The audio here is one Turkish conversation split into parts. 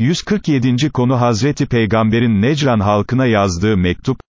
147. konu Hazreti Peygamber'in Necran halkına yazdığı mektup,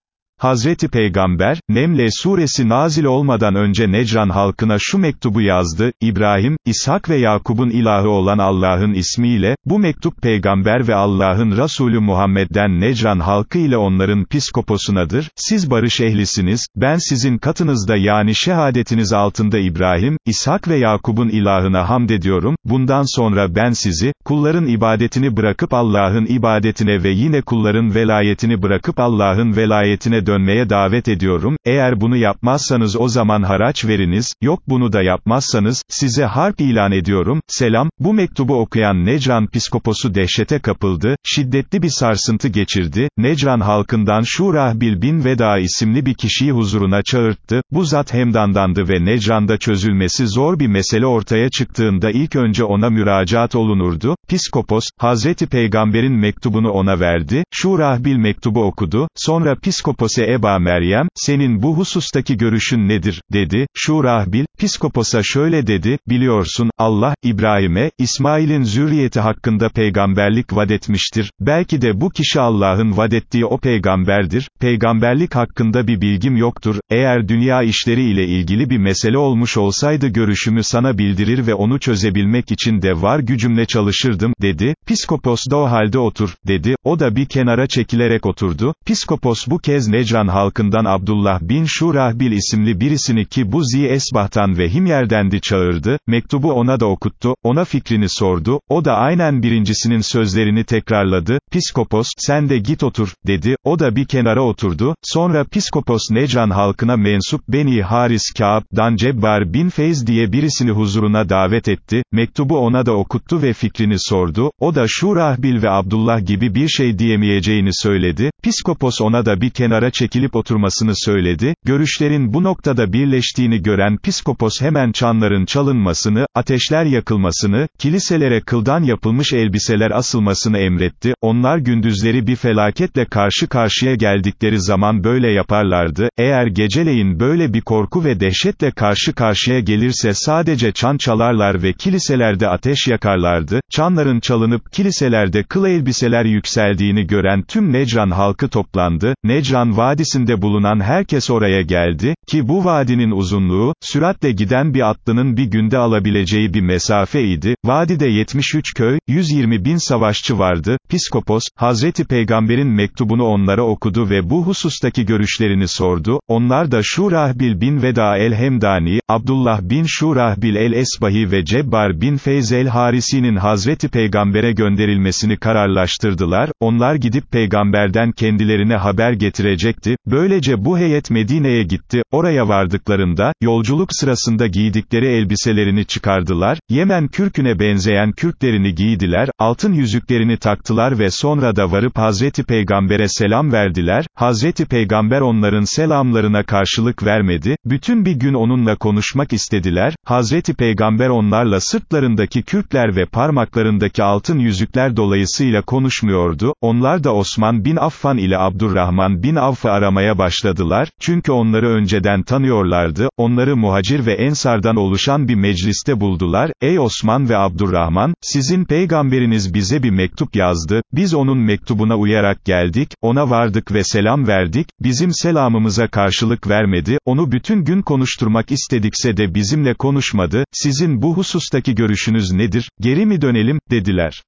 Hazreti Peygamber, Nemle suresi nazil olmadan önce Necran halkına şu mektubu yazdı, İbrahim, İshak ve Yakub'un ilahı olan Allah'ın ismiyle, bu mektup Peygamber ve Allah'ın Resulü Muhammed'den Necran halkı ile onların piskoposunadır, siz barış ehlisiniz, ben sizin katınızda yani şehadetiniz altında İbrahim, İshak ve Yakub'un ilahına hamd ediyorum, bundan sonra ben sizi, kulların ibadetini bırakıp Allah'ın ibadetine ve yine kulların velayetini bırakıp Allah'ın velayetine dönüyorum, dönmeye davet ediyorum, eğer bunu yapmazsanız o zaman haraç veriniz, yok bunu da yapmazsanız, size harp ilan ediyorum, selam, bu mektubu okuyan Necran piskoposu dehşete kapıldı, şiddetli bir sarsıntı geçirdi, Necran halkından Şurahbil bin Veda isimli bir kişiyi huzuruna çağırttı, bu zat Hemdandandı ve Necran'da çözülmesi zor bir mesele ortaya çıktığında ilk önce ona müracaat olunurdu, piskopos, Hazreti Peygamber'in mektubunu ona verdi, Şurahbil mektubu okudu, sonra piskopose ise Eba Meryem, senin bu husustaki görüşün nedir, dedi, Şurahbil, Piskoposa şöyle dedi, biliyorsun, Allah, İbrahim'e, İsmail'in zürriyeti hakkında peygamberlik vadetmiştir, belki de bu kişi Allah'ın vadettiği o peygamberdir, peygamberlik hakkında bir bilgim yoktur, eğer dünya işleri ile ilgili bir mesele olmuş olsaydı görüşümü sana bildirir ve onu çözebilmek için de var gücümle çalışırdım, dedi, Piskopos da o halde otur, dedi, o da bir kenara çekilerek oturdu, Piskopos bu kez Necran halkından Abdullah bin Şurahbil isimli birisini ki bu Zi Esbah'tan ve Himyer'dendi çağırdı, mektubu ona da okuttu, ona fikrini sordu, o da aynen birincisinin sözlerini tekrarladı, Piskopos, sen de git otur, dedi, o da bir kenara oturdu, sonra Piskopos Necran halkına mensup Beni Haris Kâb'dan Cebbar bin Feyz diye birisini huzuruna davet etti, mektubu ona da okuttu ve fikrini sordu, o da Şurahbil ve Abdullah gibi bir şey diyemeyeceğini söyledi, Piskopos ona da bir kenara çekilip oturmasını söyledi, görüşlerin bu noktada birleştiğini gören Piskopos, hemen çanların çalınmasını, ateşler yakılmasını, kiliselere kıldan yapılmış elbiseler asılmasını emretti, onlar gündüzleri bir felaketle karşı karşıya geldikleri zaman böyle yaparlardı, eğer geceleyin böyle bir korku ve dehşetle karşı karşıya gelirse sadece çan çalarlar ve kiliselerde ateş yakarlardı, çanların çalınıp kiliselerde kıl elbiseler yükseldiğini gören tüm Necran halkı toplandı, Necran vadisinde bulunan herkes oraya geldi, ki bu vadinin uzunluğu, süratle giden bir atlının bir günde alabileceği bir mesafeydi, vadide 73 köy, 120 bin savaşçı vardı, Piskopos, Hazreti Peygamber'in mektubunu onlara okudu ve bu husustaki görüşlerini sordu, onlar da Şurahbil bin Veda el-Hemdani, Abdullah bin Şurahbil el-Esbahi ve Cebbar bin Feyz el-Harisi'nin Hazreti Peygamber'e gönderilmesini kararlaştırdılar, onlar gidip Peygamber'den kendilerine haber getirecekti, böylece bu heyet Medine'ye gitti, oraya vardıklarında, yolculuk sırasında, giydikleri elbiselerini çıkardılar, Yemen kürküne benzeyen kürklerini giydiler, altın yüzüklerini taktılar ve sonra da varıp Hazreti Peygamber'e selam verdiler, Hazreti Peygamber onların selamlarına karşılık vermedi, bütün bir gün onunla konuşmak istediler, Hazreti Peygamber onlarla sırtlarındaki kürkler ve parmaklarındaki altın yüzükler dolayısıyla konuşmuyordu, onlar da Osman bin Affan ile Abdurrahman bin Avf'ı aramaya başladılar, çünkü onları önceden tanıyorlardı, onları muhacir ve Ensardan oluşan bir mecliste buldular, ey Osman ve Abdurrahman, sizin peygamberiniz bize bir mektup yazdı, biz onun mektubuna uyarak geldik, ona vardık ve selam verdik, bizim selamımıza karşılık vermedi, onu bütün gün konuşturmak istedikse de bizimle konuşmadı, sizin bu husustaki görüşünüz nedir, geri mi dönelim, dediler.